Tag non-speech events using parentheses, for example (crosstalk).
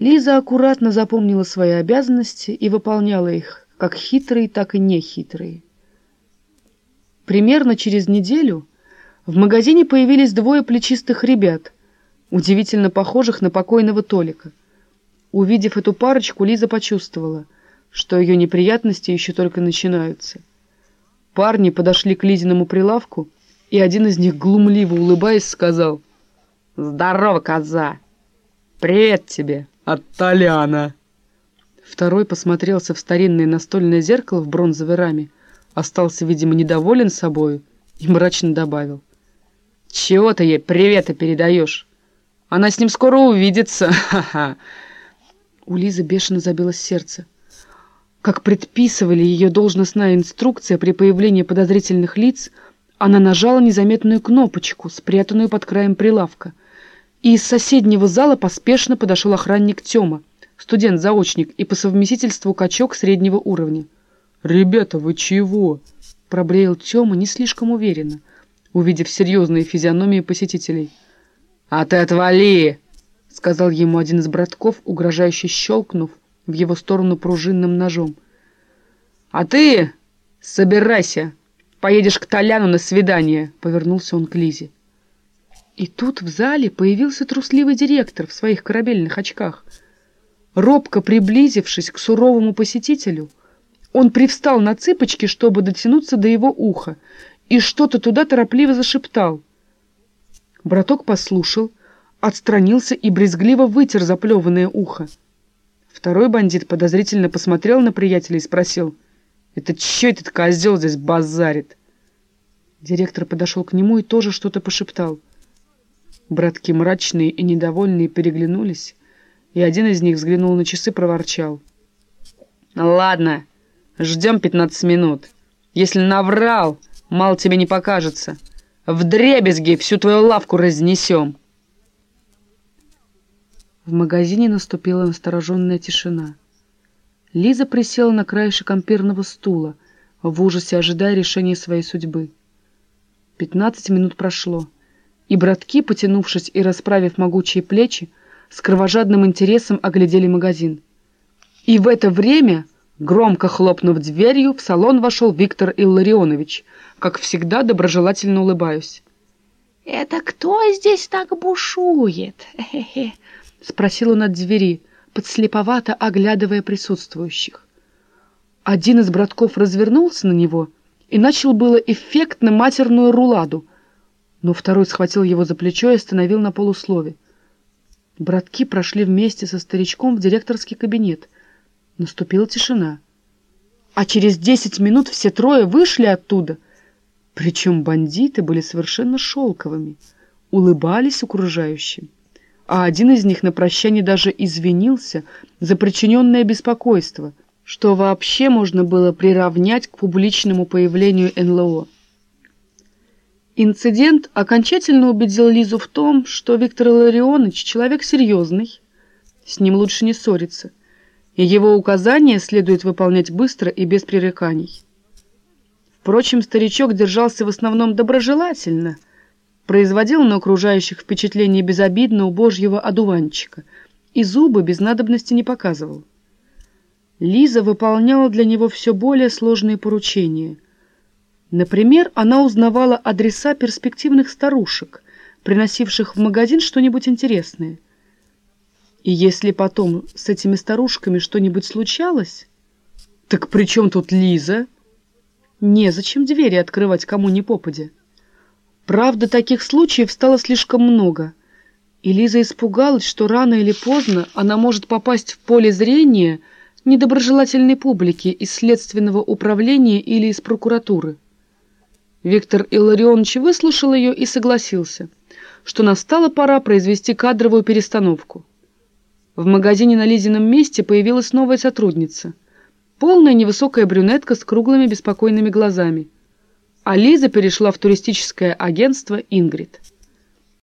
Лиза аккуратно запомнила свои обязанности и выполняла их, как хитрые, так и нехитрые. Примерно через неделю в магазине появились двое плечистых ребят, удивительно похожих на покойного Толика. Увидев эту парочку, Лиза почувствовала, что ее неприятности еще только начинаются. Парни подошли к Лизиному прилавку, и один из них, глумливо улыбаясь, сказал «Здорово, коза! Привет тебе от Толяна!» Второй посмотрелся в старинное настольное зеркало в бронзовой раме, остался, видимо, недоволен собой и мрачно добавил. «Чего ты ей привета передаешь? Она с ним скоро увидится, (laughs) ха-ха!» У Лизы бешено забилось сердце. Как предписывали ее должностная инструкция при появлении подозрительных лиц, она нажала незаметную кнопочку, спрятанную под краем прилавка, и из соседнего зала поспешно подошел охранник Тёма, студент-заочник и по совместительству качок среднего уровня. «Ребята, вы чего?» — проблеял Тёма не слишком уверенно, увидев серьезные физиономии посетителей. «А ты отвали!» — сказал ему один из братков, угрожающе щелкнув в его сторону пружинным ножом. «А ты собирайся, поедешь к Толяну на свидание!» — повернулся он к Лизе. И тут в зале появился трусливый директор в своих корабельных очках. Робко приблизившись к суровому посетителю, он привстал на цыпочки, чтобы дотянуться до его уха, и что-то туда торопливо зашептал. Браток послушал, отстранился и брезгливо вытер заплеванное ухо. Второй бандит подозрительно посмотрел на приятеля и спросил, «Это чё этот козел здесь базарит?» Директор подошел к нему и тоже что-то пошептал. Братки мрачные и недовольные переглянулись, и один из них взглянул на часы, проворчал. «Ладно, ждем пятнадцать минут. Если наврал, мало тебе не покажется. В дребезги всю твою лавку разнесем». В магазине наступила настороженная тишина. Лиза присела на краешек ампирного стула, в ужасе ожидая решения своей судьбы. Пятнадцать минут прошло, и братки, потянувшись и расправив могучие плечи, с кровожадным интересом оглядели магазин. И в это время, громко хлопнув дверью, в салон вошел Виктор Илларионович, как всегда доброжелательно улыбаюсь. «Это кто здесь так бушует? Хе-хе!» — спросил он от двери, подслеповато оглядывая присутствующих. Один из братков развернулся на него и начал было эффектно матерную руладу, но второй схватил его за плечо и остановил на полуслове. Братки прошли вместе со старичком в директорский кабинет. Наступила тишина. А через десять минут все трое вышли оттуда. Причем бандиты были совершенно шелковыми, улыбались окружающим а один из них на прощание даже извинился за причиненное беспокойство, что вообще можно было приравнять к публичному появлению НЛО. Инцидент окончательно убедил Лизу в том, что Виктор Ларионович человек серьезный, с ним лучше не ссориться, и его указания следует выполнять быстро и без пререканий. Впрочем, старичок держался в основном доброжелательно – производил на окружающих впечатление безобидного божьего одуванчика и зубы без надобности не показывал. Лиза выполняла для него все более сложные поручения. Например, она узнавала адреса перспективных старушек, приносивших в магазин что-нибудь интересное. И если потом с этими старушками что-нибудь случалось, так при чем тут Лиза? Незачем двери открывать кому ни попадя. Правда, таких случаев стало слишком много, и Лиза испугалась, что рано или поздно она может попасть в поле зрения недоброжелательной публики из следственного управления или из прокуратуры. Виктор Илларионович выслушал ее и согласился, что настала пора произвести кадровую перестановку. В магазине на Лизином месте появилась новая сотрудница. Полная невысокая брюнетка с круглыми беспокойными глазами – а Лиза перешла в туристическое агентство «Ингрид».